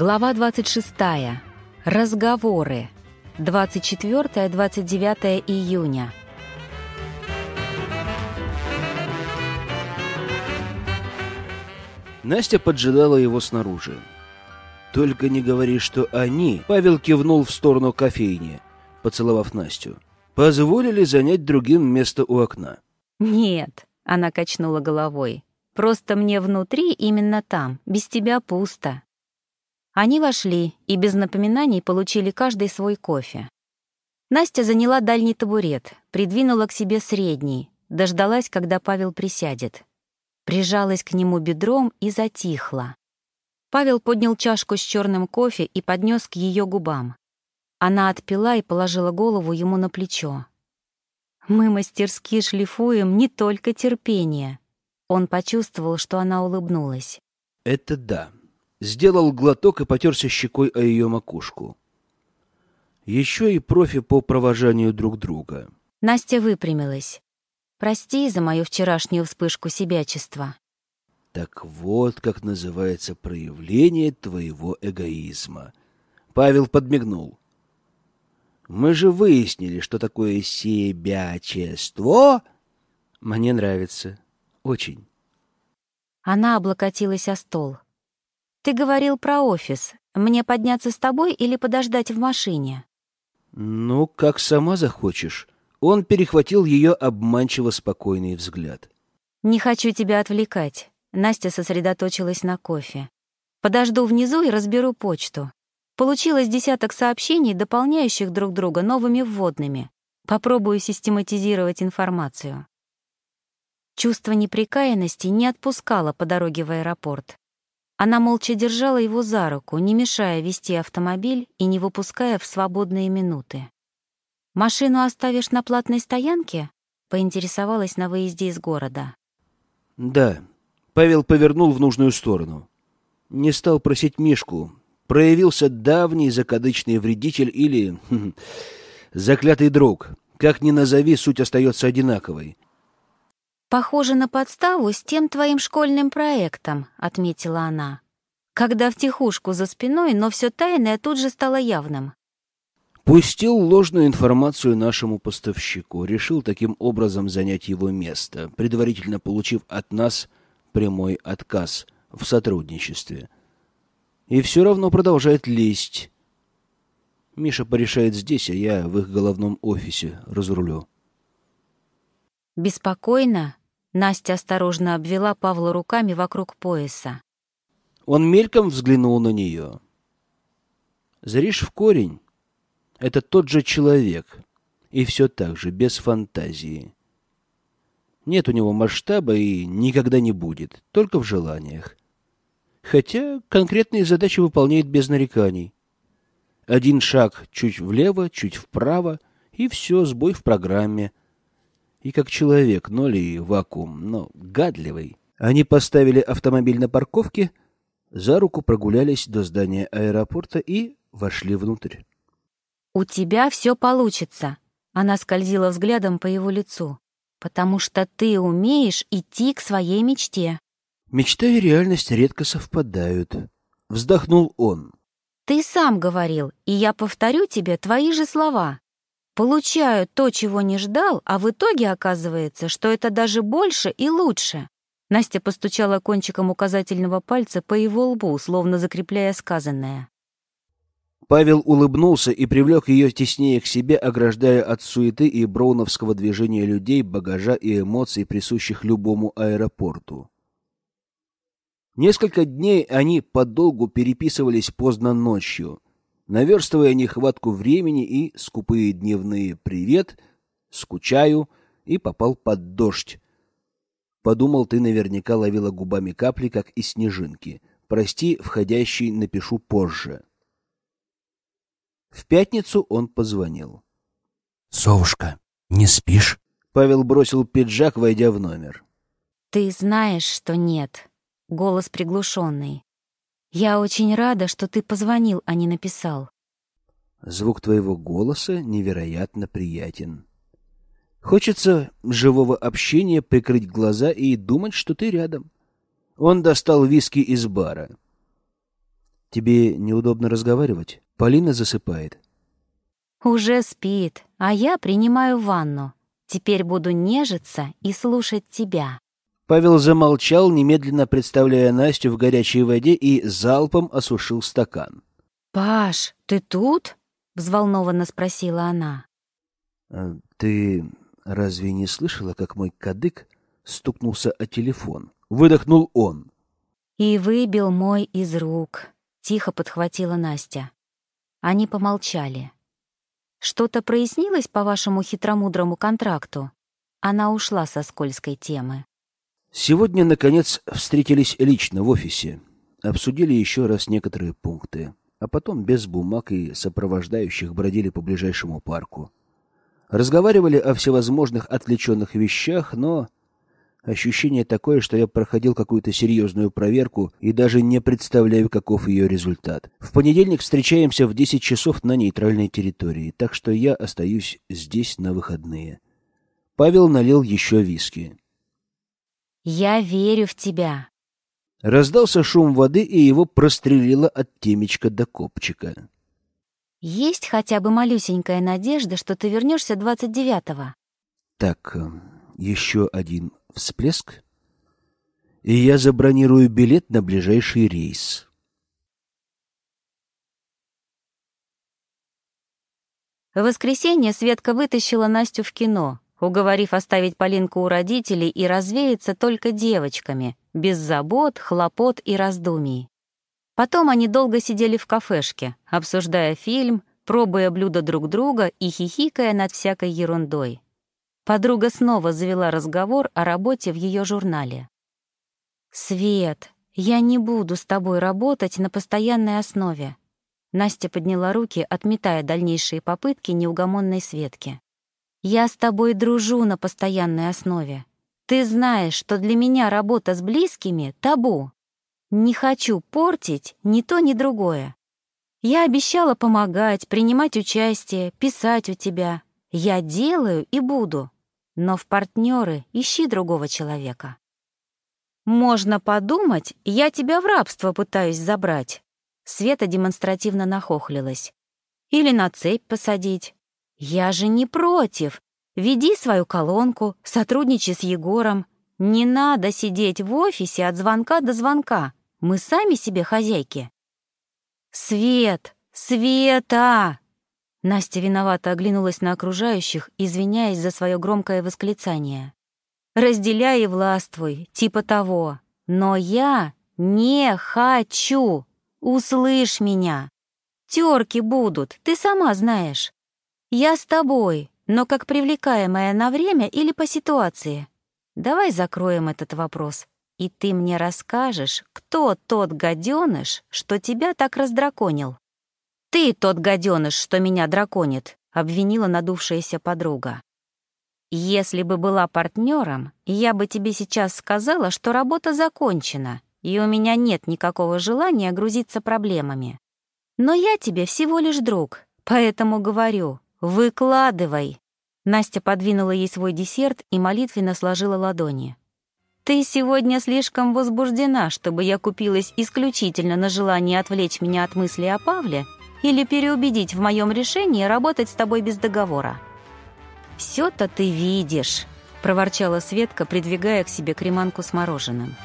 Глава 26. Разговоры. 24-29 июня. Настя поджидала его снаружи. «Только не говори, что они...» Павел кивнул в сторону кофейни, поцеловав Настю. «Позволили занять другим место у окна». «Нет», — она качнула головой. «Просто мне внутри, именно там, без тебя пусто». Они вошли и без напоминаний получили каждый свой кофе. Настя заняла дальний табурет, придвинула к себе средний, дождалась, когда Павел присядет. Прижалась к нему бедром и затихла. Павел поднял чашку с черным кофе и поднес к ее губам. Она отпила и положила голову ему на плечо. «Мы мастерски шлифуем не только терпение». Он почувствовал, что она улыбнулась. «Это да». Сделал глоток и потерся щекой о ее макушку. Еще и профи по провожанию друг друга. Настя выпрямилась. «Прости за мою вчерашнюю вспышку себячества». Так вот, как называется проявление твоего эгоизма. Павел подмигнул. Мы же выяснили, что такое себячество. Мне нравится. Очень. Она облокотилась о стол. Ты говорил про офис. Мне подняться с тобой или подождать в машине? Ну, как сама захочешь. Он перехватил ее обманчиво спокойный взгляд. Не хочу тебя отвлекать. Настя сосредоточилась на кофе. «Подожду внизу и разберу почту. Получилось десяток сообщений, дополняющих друг друга новыми вводными. Попробую систематизировать информацию». Чувство неприкаянности не отпускало по дороге в аэропорт. Она молча держала его за руку, не мешая вести автомобиль и не выпуская в свободные минуты. «Машину оставишь на платной стоянке?» — поинтересовалась на выезде из города. «Да», Павел повернул в нужную сторону. Не стал просить Мишку. Проявился давний закадычный вредитель или... Хм, заклятый друг. Как ни назови, суть остается одинаковой. «Похоже на подставу с тем твоим школьным проектом», — отметила она. «Когда втихушку за спиной, но все тайное тут же стало явным». Пустил ложную информацию нашему поставщику, решил таким образом занять его место, предварительно получив от нас прямой отказ в сотрудничестве. И все равно продолжает лезть. Миша порешает здесь, а я в их головном офисе разрулю. Беспокойно Настя осторожно обвела Павла руками вокруг пояса. Он мельком взглянул на нее. Зришь в корень. Это тот же человек. И все так же, без фантазии. Нет у него масштаба и никогда не будет, только в желаниях. Хотя конкретные задачи выполняет без нареканий. Один шаг чуть влево, чуть вправо, и все, сбой в программе. И как человек, ноль и вакуум, но гадливый. Они поставили автомобиль на парковке, за руку прогулялись до здания аэропорта и вошли внутрь. «У тебя все получится», — она скользила взглядом по его лицу потому что ты умеешь идти к своей мечте. Мечта и реальность редко совпадают. Вздохнул он. Ты сам говорил, и я повторю тебе твои же слова. Получаю то, чего не ждал, а в итоге оказывается, что это даже больше и лучше. Настя постучала кончиком указательного пальца по его лбу, словно закрепляя сказанное. Павел улыбнулся и привлек ее теснее к себе, ограждая от суеты и броуновского движения людей, багажа и эмоций, присущих любому аэропорту. Несколько дней они подолгу переписывались поздно ночью, наверстывая нехватку времени и скупые дневные «привет», «скучаю» и попал под дождь. Подумал, ты наверняка ловила губами капли, как и снежинки. Прости, входящий напишу позже. В пятницу он позвонил. «Совушка, не спишь?» Павел бросил пиджак, войдя в номер. «Ты знаешь, что нет». Голос приглушенный. «Я очень рада, что ты позвонил, а не написал». Звук твоего голоса невероятно приятен. Хочется живого общения, прикрыть глаза и думать, что ты рядом. Он достал виски из бара. Тебе неудобно разговаривать? Полина засыпает. Уже спит, а я принимаю ванну. Теперь буду нежиться и слушать тебя. Павел замолчал, немедленно представляя Настю в горячей воде и залпом осушил стакан. «Паш, ты тут?» — взволнованно спросила она. «А «Ты разве не слышала, как мой кадык стукнулся о телефон?» Выдохнул он. «И выбил мой из рук», — тихо подхватила Настя. Они помолчали. «Что-то прояснилось по вашему хитромудрому контракту?» Она ушла со скользкой темы. Сегодня, наконец, встретились лично в офисе. Обсудили еще раз некоторые пункты, а потом без бумаг и сопровождающих бродили по ближайшему парку. Разговаривали о всевозможных отвлеченных вещах, но ощущение такое, что я проходил какую-то серьезную проверку и даже не представляю, каков ее результат. В понедельник встречаемся в 10 часов на нейтральной территории, так что я остаюсь здесь на выходные. Павел налил еще виски. «Я верю в тебя». Раздался шум воды, и его прострелило от темечка до копчика. Есть хотя бы малюсенькая надежда, что ты вернешься двадцать девятого. Так, э, еще один всплеск, и я забронирую билет на ближайший рейс. В воскресенье Светка вытащила Настю в кино, уговорив оставить Полинку у родителей и развеяться только девочками, без забот, хлопот и раздумий. Потом они долго сидели в кафешке, обсуждая фильм, пробуя блюда друг друга и хихикая над всякой ерундой. Подруга снова завела разговор о работе в ее журнале. «Свет, я не буду с тобой работать на постоянной основе». Настя подняла руки, отметая дальнейшие попытки неугомонной Светки. «Я с тобой дружу на постоянной основе. Ты знаешь, что для меня работа с близкими — табу. Не хочу портить ни то, ни другое. Я обещала помогать, принимать участие, писать у тебя. Я делаю и буду. Но в партнеры ищи другого человека. Можно подумать, я тебя в рабство пытаюсь забрать. Света демонстративно нахохлилась. Или на цепь посадить. Я же не против. Веди свою колонку, сотрудничай с Егором. Не надо сидеть в офисе от звонка до звонка. Мы сами себе хозяйки. «Свет! Света!» Настя виновато оглянулась на окружающих, извиняясь за свое громкое восклицание. «Разделяй и властвуй, типа того. Но я не хочу! Услышь меня! Терки будут, ты сама знаешь. Я с тобой, но как привлекаемая на время или по ситуации. Давай закроем этот вопрос и ты мне расскажешь, кто тот гаденыш, что тебя так раздраконил. Ты тот гаденыш, что меня драконит, обвинила надувшаяся подруга. Если бы была партнером, я бы тебе сейчас сказала, что работа закончена, и у меня нет никакого желания грузиться проблемами. Но я тебе всего лишь друг, поэтому говорю, выкладывай. Настя подвинула ей свой десерт и молитвенно сложила ладони. «Ты сегодня слишком возбуждена, чтобы я купилась исключительно на желание отвлечь меня от мысли о Павле или переубедить в моем решении работать с тобой без договора». «Все-то ты видишь», — проворчала Светка, придвигая к себе креманку с мороженым.